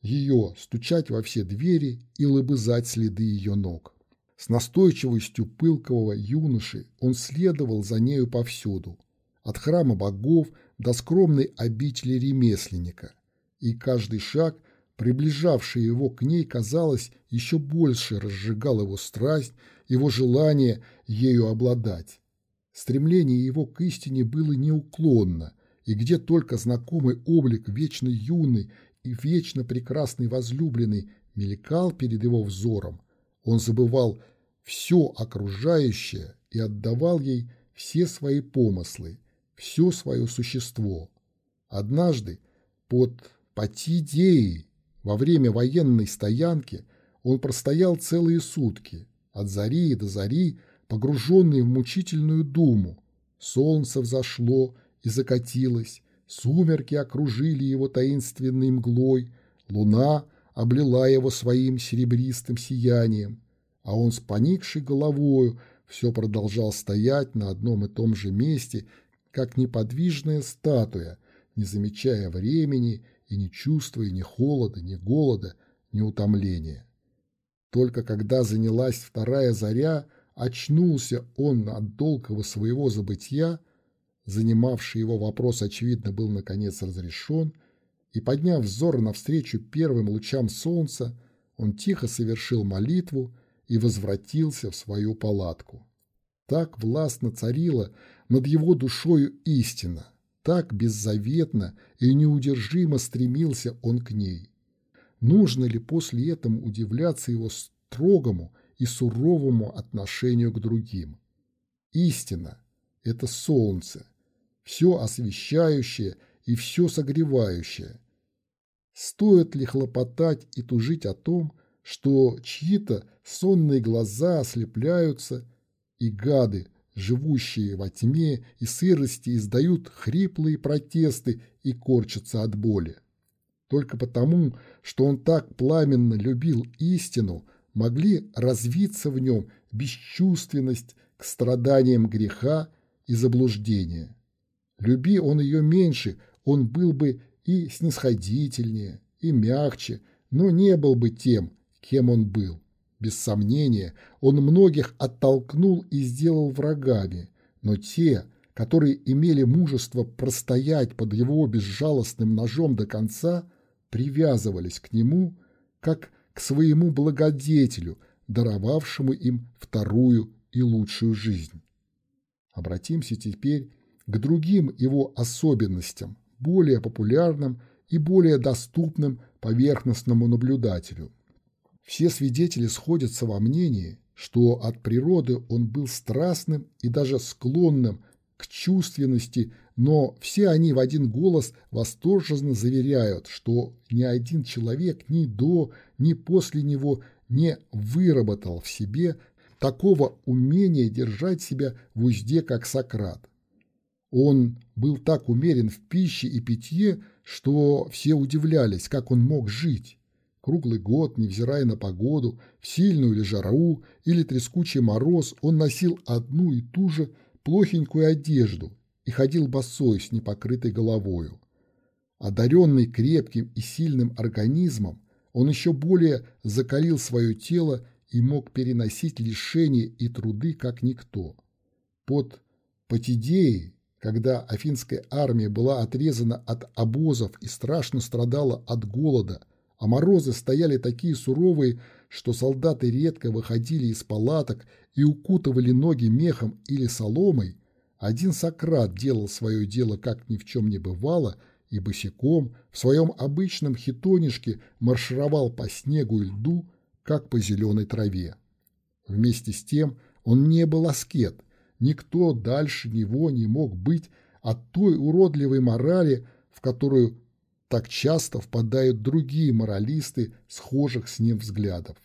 ее стучать во все двери и лобызать следы ее ног. С настойчивостью пылкового юноши он следовал за нею повсюду, от храма богов до скромной обители ремесленника, и каждый шаг, приближавший его к ней, казалось, еще больше разжигал его страсть, его желание ею обладать. Стремление его к истине было неуклонно, и где только знакомый облик вечно юный и вечно прекрасный возлюбленный мелькал перед его взором, он забывал все окружающее и отдавал ей все свои помыслы, все свое существо. Однажды под Патидеей во время военной стоянки он простоял целые сутки, от зари до зари, погруженный в мучительную думу. Солнце взошло и закатилось, сумерки окружили его таинственной мглой, луна облила его своим серебристым сиянием, а он с поникшей головою все продолжал стоять на одном и том же месте, как неподвижная статуя, не замечая времени и не чувствуя ни холода, ни голода, ни утомления. Только когда занялась вторая заря, очнулся он от долгого своего забытья, занимавший его вопрос, очевидно, был наконец разрешен, и, подняв взор навстречу первым лучам солнца, он тихо совершил молитву и возвратился в свою палатку. Так властно царила над его душою истина, так беззаветно и неудержимо стремился он к ней. Нужно ли после этого удивляться его строгому и суровому отношению к другим? Истина – это солнце, все освещающее и все согревающее. Стоит ли хлопотать и тужить о том, что чьи-то сонные глаза ослепляются, и гады, живущие во тьме и сырости, издают хриплые протесты и корчатся от боли. Только потому, что он так пламенно любил истину, могли развиться в нем бесчувственность к страданиям греха и заблуждения. Люби он ее меньше, он был бы и снисходительнее, и мягче, но не был бы тем, кем он был. Без сомнения, он многих оттолкнул и сделал врагами, но те, которые имели мужество простоять под его безжалостным ножом до конца, привязывались к нему, как к своему благодетелю, даровавшему им вторую и лучшую жизнь. Обратимся теперь к другим его особенностям, более популярным и более доступным поверхностному наблюдателю. Все свидетели сходятся во мнении, что от природы он был страстным и даже склонным к чувственности, но все они в один голос восторженно заверяют, что ни один человек ни до, ни после него не выработал в себе такого умения держать себя в узде, как Сократ. Он был так умерен в пище и питье, что все удивлялись, как он мог жить. Круглый год, невзирая на погоду, в сильную или жару, или трескучий мороз, он носил одну и ту же плохенькую одежду и ходил босой с непокрытой головою. Одаренный крепким и сильным организмом, он еще более закалил свое тело и мог переносить лишения и труды, как никто. Под Патидеей, когда афинская армия была отрезана от обозов и страшно страдала от голода, а морозы стояли такие суровые, что солдаты редко выходили из палаток и укутывали ноги мехом или соломой, один Сократ делал свое дело как ни в чем не бывало и босиком в своем обычном хитонишке маршировал по снегу и льду, как по зеленой траве. Вместе с тем он не был аскет, никто дальше него не мог быть от той уродливой морали, в которую так часто впадают другие моралисты схожих с ним взглядов.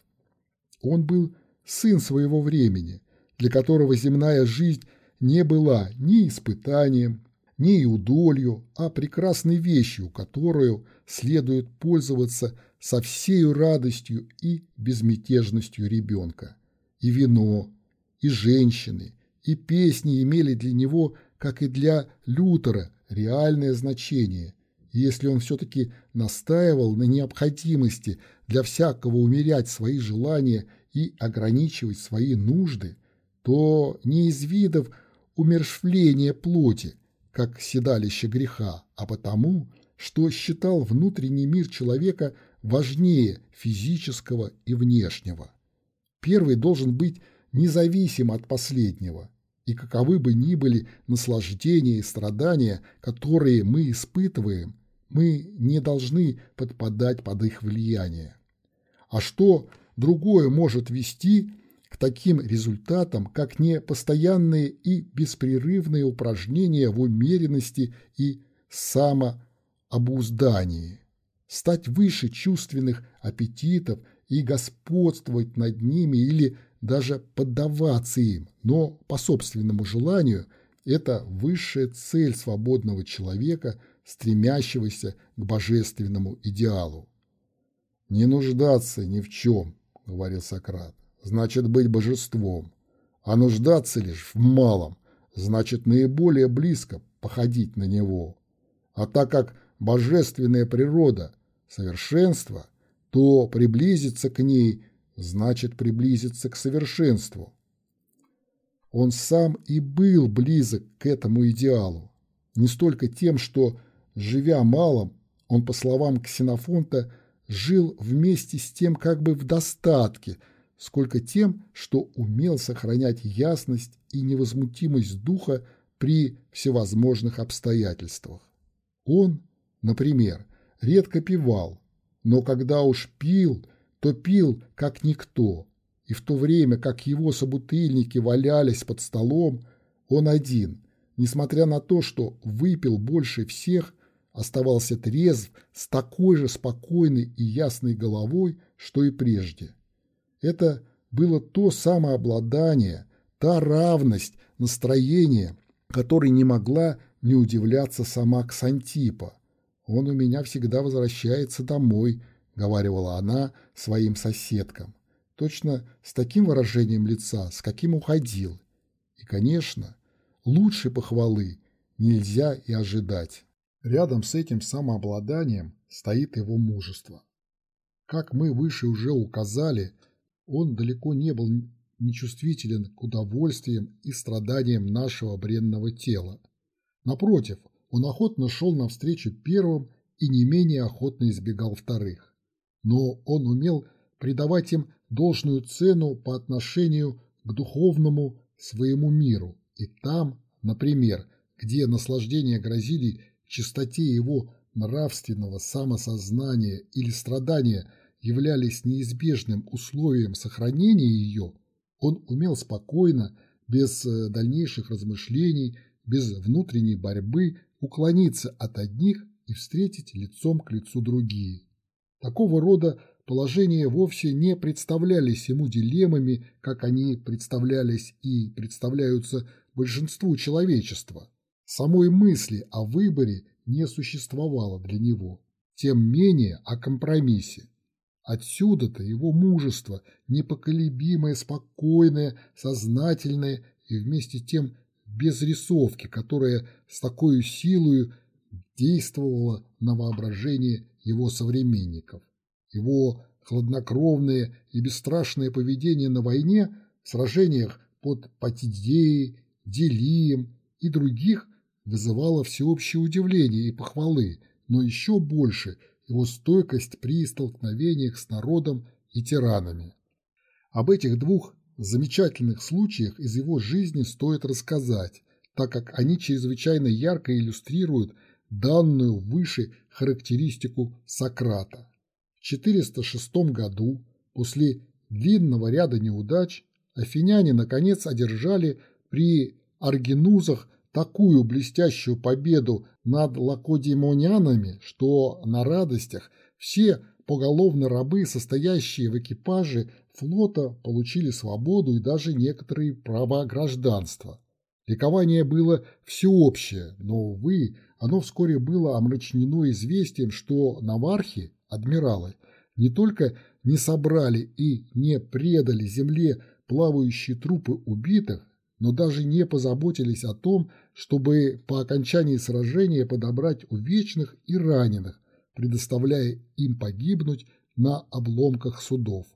Он был сын своего времени, для которого земная жизнь не была ни испытанием, ни удолью, а прекрасной вещью, которую следует пользоваться со всею радостью и безмятежностью ребенка. И вино, и женщины, и песни имели для него, как и для Лютера, реальное значение, если он все-таки настаивал на необходимости для всякого умерять свои желания и ограничивать свои нужды, то не из видов умершвления плоти, как седалище греха, а потому, что считал внутренний мир человека важнее физического и внешнего. Первый должен быть независим от последнего, и каковы бы ни были наслаждения и страдания, которые мы испытываем – мы не должны подпадать под их влияние. А что другое может вести к таким результатам, как не постоянные и беспрерывные упражнения в умеренности и самообуздании? Стать выше чувственных аппетитов и господствовать над ними или даже поддаваться им, но по собственному желанию – это высшая цель свободного человека – стремящегося к божественному идеалу. «Не нуждаться ни в чем», — говорил Сократ, — «значит быть божеством, а нуждаться лишь в малом, значит наиболее близко походить на него. А так как божественная природа — совершенство, то приблизиться к ней значит приблизиться к совершенству. Он сам и был близок к этому идеалу, не столько тем, что Живя малым, он, по словам Ксенофонта, жил вместе с тем как бы в достатке, сколько тем, что умел сохранять ясность и невозмутимость духа при всевозможных обстоятельствах. Он, например, редко пивал, но когда уж пил, то пил как никто, и в то время как его собутыльники валялись под столом, он один, несмотря на то, что выпил больше всех, оставался трезв с такой же спокойной и ясной головой, что и прежде. Это было то самообладание, та равность настроения, которой не могла не удивляться сама Ксантипа. «Он у меня всегда возвращается домой», — говорила она своим соседкам. Точно с таким выражением лица, с каким уходил. И, конечно, лучшей похвалы нельзя и ожидать. Рядом с этим самообладанием стоит его мужество. Как мы выше уже указали, он далеко не был нечувствителен к удовольствиям и страданиям нашего бренного тела. Напротив, он охотно шел навстречу первым и не менее охотно избегал вторых. Но он умел придавать им должную цену по отношению к духовному своему миру. И там, например, где наслаждения грозили чистоте его нравственного самосознания или страдания являлись неизбежным условием сохранения ее, он умел спокойно, без э, дальнейших размышлений, без внутренней борьбы уклониться от одних и встретить лицом к лицу другие. Такого рода положения вовсе не представлялись ему дилеммами, как они представлялись и представляются большинству человечества. Самой мысли о выборе не существовало для него, тем менее о компромиссе. Отсюда-то его мужество, непоколебимое, спокойное, сознательное и вместе тем без рисовки, которая с такой силой действовала на воображение его современников. Его хладнокровное и бесстрашное поведение на войне, в сражениях под Патидеей, Делием и других вызывало всеобщее удивление и похвалы, но еще больше его стойкость при столкновениях с народом и тиранами. Об этих двух замечательных случаях из его жизни стоит рассказать, так как они чрезвычайно ярко иллюстрируют данную выше характеристику Сократа. В 406 году, после длинного ряда неудач, афиняне наконец одержали при аргинузах такую блестящую победу над лакодемонянами, что на радостях все поголовно рабы, состоящие в экипаже флота, получили свободу и даже некоторые права гражданства. Ликование было всеобщее, но, увы, оно вскоре было омрачнено известием, что навархи, адмиралы, не только не собрали и не предали земле плавающие трупы убитых, но даже не позаботились о том, чтобы по окончании сражения подобрать увечных и раненых, предоставляя им погибнуть на обломках судов.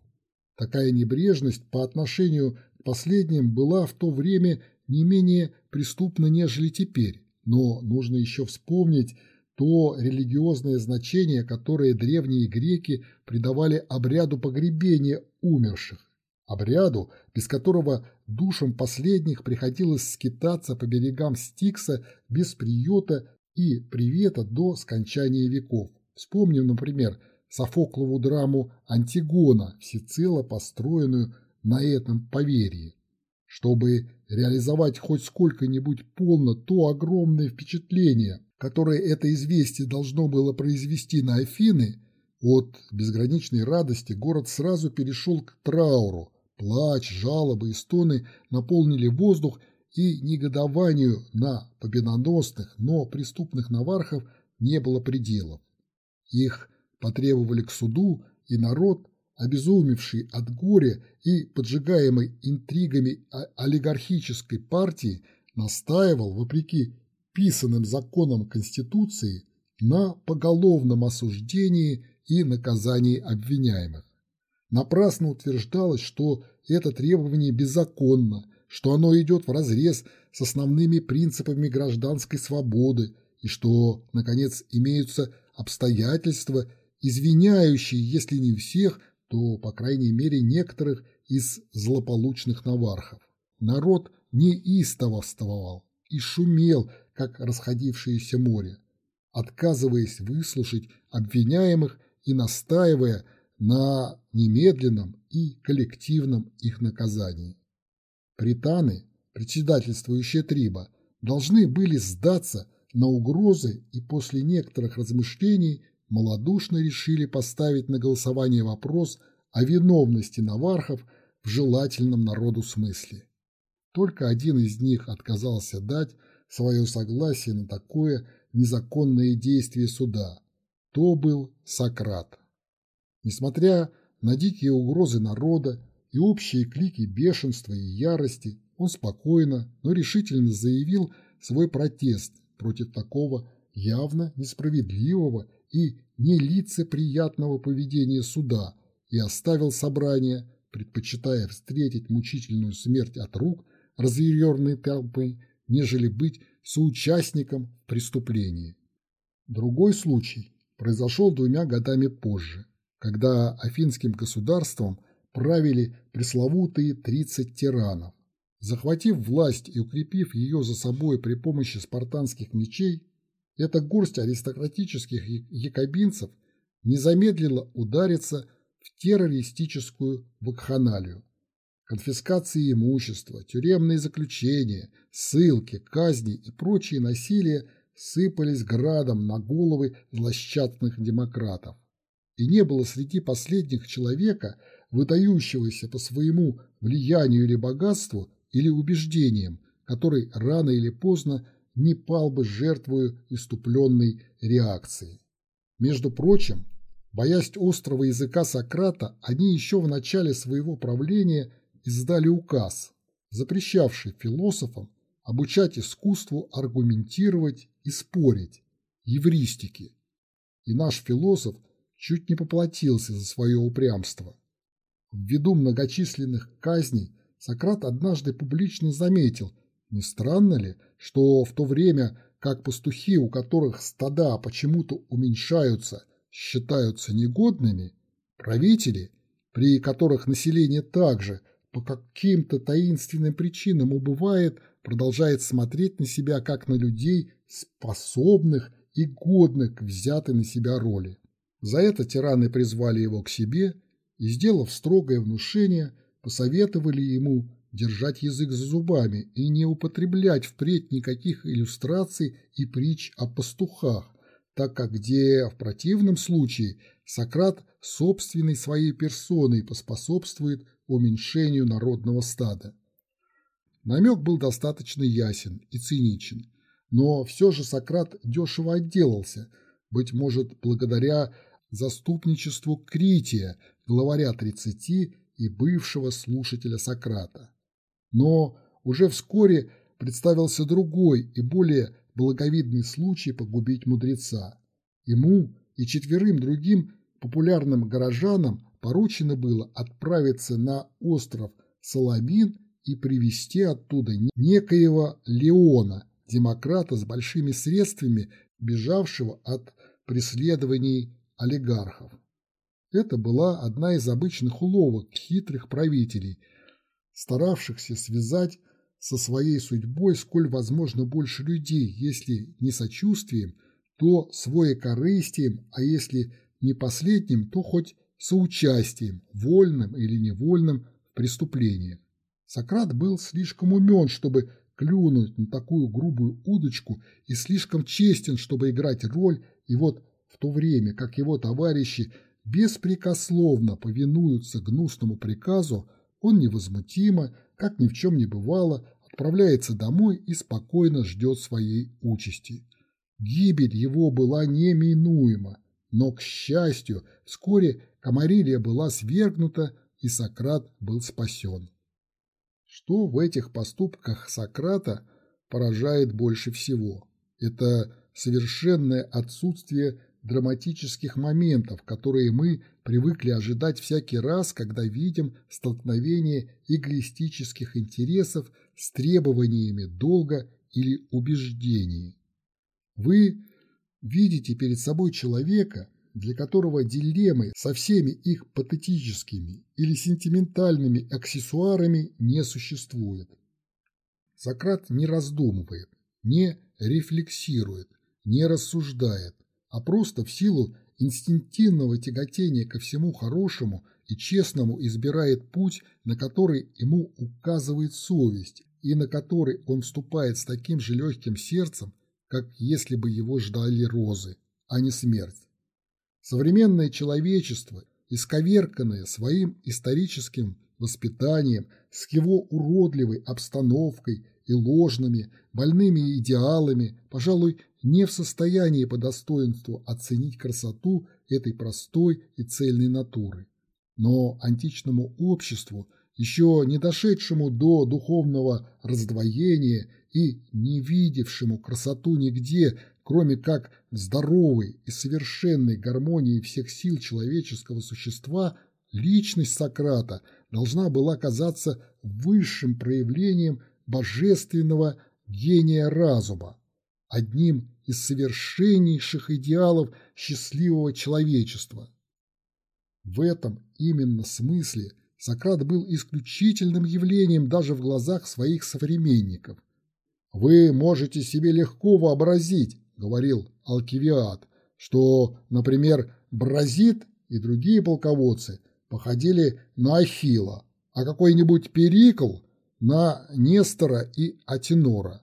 Такая небрежность по отношению к последним была в то время не менее преступна, нежели теперь, но нужно еще вспомнить то религиозное значение, которое древние греки придавали обряду погребения умерших, обряду, без которого душам последних приходилось скитаться по берегам Стикса без приюта и привета до скончания веков. Вспомним, например, Софоклову драму «Антигона», всецело построенную на этом поверье. Чтобы реализовать хоть сколько-нибудь полно то огромное впечатление, которое это известие должно было произвести на Афины, от безграничной радости город сразу перешел к трауру, Плач, жалобы и стоны наполнили воздух, и негодованию на победоносных, но преступных навархов не было пределов. Их потребовали к суду, и народ, обезумевший от горя и поджигаемый интригами олигархической партии, настаивал, вопреки писанным законам Конституции, на поголовном осуждении и наказании обвиняемых. Напрасно утверждалось, что это требование беззаконно, что оно идет вразрез с основными принципами гражданской свободы и что, наконец, имеются обстоятельства, извиняющие, если не всех, то, по крайней мере, некоторых из злополучных навархов. Народ неистовствовал и шумел, как расходившееся море, отказываясь выслушать обвиняемых и настаивая на немедленном и коллективном их наказании. Пританы, председательствующие Триба, должны были сдаться на угрозы и после некоторых размышлений малодушно решили поставить на голосование вопрос о виновности навархов в желательном народу смысле. Только один из них отказался дать свое согласие на такое незаконное действие суда. То был Сократ. Несмотря на дикие угрозы народа и общие клики бешенства и ярости, он спокойно, но решительно заявил свой протест против такого явно несправедливого и нелицеприятного поведения суда и оставил собрание, предпочитая встретить мучительную смерть от рук разъяренной толпы, нежели быть соучастником в преступлении. Другой случай произошел двумя годами позже когда афинским государством правили пресловутые 30 тиранов. Захватив власть и укрепив ее за собой при помощи спартанских мечей, эта горсть аристократических якобинцев не замедлила удариться в террористическую вакханалию. Конфискации имущества, тюремные заключения, ссылки, казни и прочие насилия сыпались градом на головы злосчастных демократов. И не было среди последних человека, выдающегося по своему влиянию или богатству, или убеждениям, который рано или поздно не пал бы жертвою иступленной реакции. Между прочим, боясь острого языка Сократа, они еще в начале своего правления издали указ, запрещавший философам обучать искусству аргументировать и спорить, евристики. И наш философ чуть не поплатился за свое упрямство. Ввиду многочисленных казней Сократ однажды публично заметил, не странно ли, что в то время как пастухи, у которых стада почему-то уменьшаются, считаются негодными, правители, при которых население также по каким-то таинственным причинам убывает, продолжает смотреть на себя как на людей, способных и годных к взятой на себя роли. За это тираны призвали его к себе и, сделав строгое внушение, посоветовали ему держать язык за зубами и не употреблять впредь никаких иллюстраций и притч о пастухах, так как где в противном случае Сократ собственной своей персоной поспособствует уменьшению народного стада. Намек был достаточно ясен и циничен, но все же Сократ дешево отделался, быть может, благодаря заступничеству Крития, главаря 30 и бывшего слушателя Сократа. Но уже вскоре представился другой и более благовидный случай погубить мудреца. Ему и четверым другим популярным горожанам поручено было отправиться на остров Соломин и привести оттуда некоего Леона, демократа с большими средствами, бежавшего от преследований олигархов. Это была одна из обычных уловок хитрых правителей, старавшихся связать со своей судьбой сколь возможно больше людей, если не сочувствием, то своекорыстием, а если не последним, то хоть соучастием, вольным или невольным в преступлениях. Сократ был слишком умен, чтобы клюнуть на такую грубую удочку и слишком честен, чтобы играть роль, и вот в то время, как его товарищи беспрекословно повинуются гнусному приказу, он невозмутимо, как ни в чем не бывало, отправляется домой и спокойно ждет своей участи. Гибель его была неминуема, но, к счастью, вскоре Камарилия была свергнута, и Сократ был спасен. Что в этих поступках Сократа поражает больше всего? Это совершенное отсутствие драматических моментов, которые мы привыкли ожидать всякий раз, когда видим столкновение эгоистических интересов с требованиями долга или убеждений. Вы видите перед собой человека, для которого дилеммы со всеми их патетическими или сентиментальными аксессуарами не существует. Сократ не раздумывает, не рефлексирует, не рассуждает, а просто в силу инстинктивного тяготения ко всему хорошему и честному избирает путь, на который ему указывает совесть и на который он вступает с таким же легким сердцем, как если бы его ждали розы, а не смерть. Современное человечество, исковерканное своим историческим воспитанием, с его уродливой обстановкой и ложными, больными идеалами, пожалуй, не в состоянии по достоинству оценить красоту этой простой и цельной натуры. Но античному обществу, еще не дошедшему до духовного раздвоения и не видевшему красоту нигде, кроме как здоровой и совершенной гармонии всех сил человеческого существа, личность Сократа должна была казаться высшим проявлением божественного гения разума, одним из совершеннейших идеалов счастливого человечества. В этом именно смысле Сократ был исключительным явлением даже в глазах своих современников. Вы можете себе легко вообразить, говорил Алкивиад, что, например, Бразит и другие полководцы походили на Ахила, а какой-нибудь Перикл на Нестора и Атинора.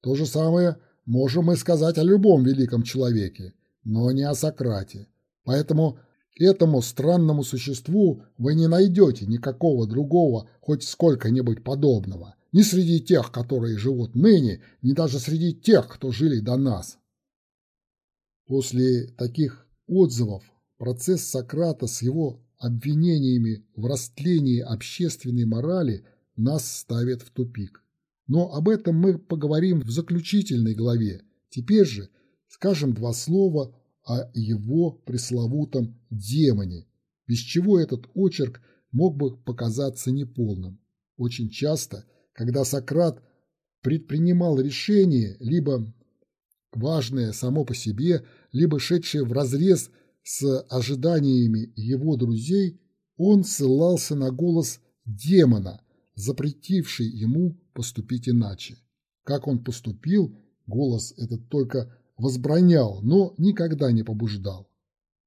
То же самое можем мы сказать о любом великом человеке, но не о Сократе. Поэтому этому странному существу вы не найдете никакого другого, хоть сколько-нибудь подобного, ни среди тех, которые живут ныне, ни даже среди тех, кто жили до нас. После таких отзывов процесс Сократа с его обвинениями в растлении общественной морали нас ставит в тупик. Но об этом мы поговорим в заключительной главе. Теперь же скажем два слова о его пресловутом демоне, без чего этот очерк мог бы показаться неполным. Очень часто, когда Сократ предпринимал решение, либо важное само по себе, либо шедшее вразрез с ожиданиями его друзей, он ссылался на голос демона, запретивший ему поступить иначе. Как он поступил, голос этот только возбранял, но никогда не побуждал.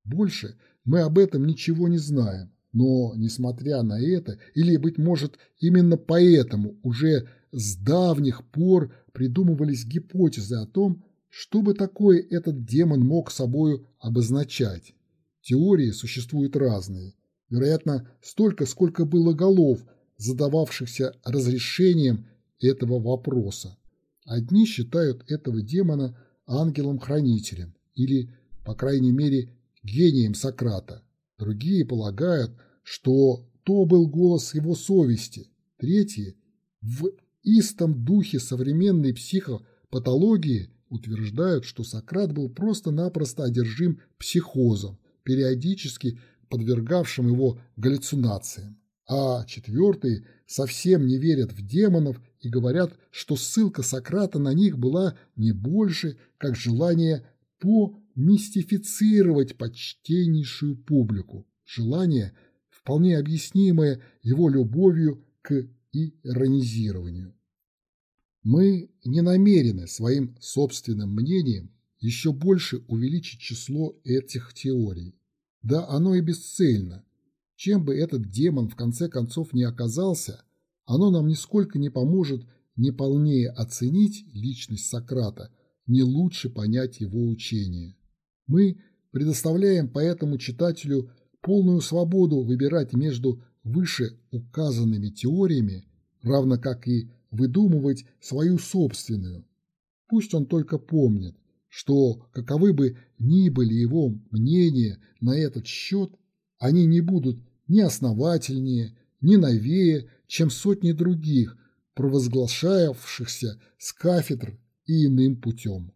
Больше мы об этом ничего не знаем, но, несмотря на это, или, быть может, именно поэтому уже с давних пор придумывались гипотезы о том, что бы такое этот демон мог собою обозначать? Теории существуют разные. Вероятно, столько, сколько было голов, задававшихся разрешением этого вопроса. Одни считают этого демона ангелом-хранителем или, по крайней мере, гением Сократа. Другие полагают, что то был голос его совести. Третьи, в истом духе современной психопатологии, утверждают, что Сократ был просто-напросто одержим психозом, периодически подвергавшим его галлюцинациям. А четвертые совсем не верят в демонов и говорят, что ссылка Сократа на них была не больше, как желание помистифицировать почтеннейшую публику, желание, вполне объяснимое его любовью к иронизированию. Мы не намерены своим собственным мнением еще больше увеличить число этих теорий. Да оно и бесцельно. Чем бы этот демон в конце концов не оказался, оно нам нисколько не поможет не полнее оценить личность Сократа, не лучше понять его учение. Мы предоставляем поэтому читателю полную свободу выбирать между выше указанными теориями, равно как и выдумывать свою собственную. Пусть он только помнит, что каковы бы ни были его мнения на этот счет, они не будут ни основательнее, ни новее, чем сотни других, провозглашавшихся с кафедр и иным путем.